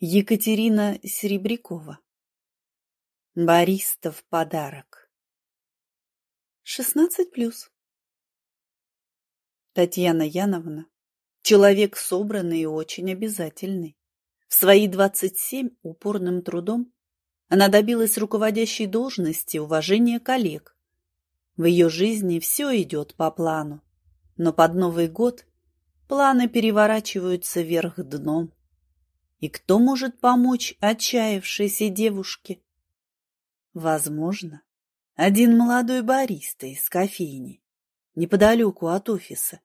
Екатерина Серебрякова Бариста в подарок 16 плюс Татьяна Яновна Человек собранный и очень обязательный. В свои 27 упорным трудом она добилась руководящей должности уважения коллег. В ее жизни все идет по плану, но под Новый год планы переворачиваются вверх дном. И кто может помочь отчаявшейся девушке? Возможно, один молодой бариста из кофейни, неподалеку от офиса.